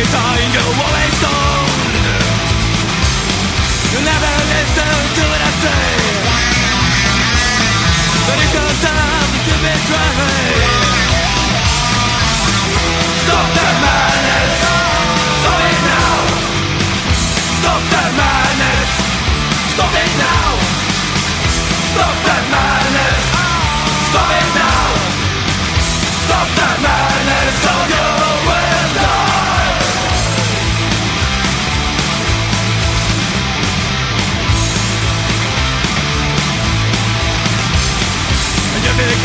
えた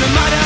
no matter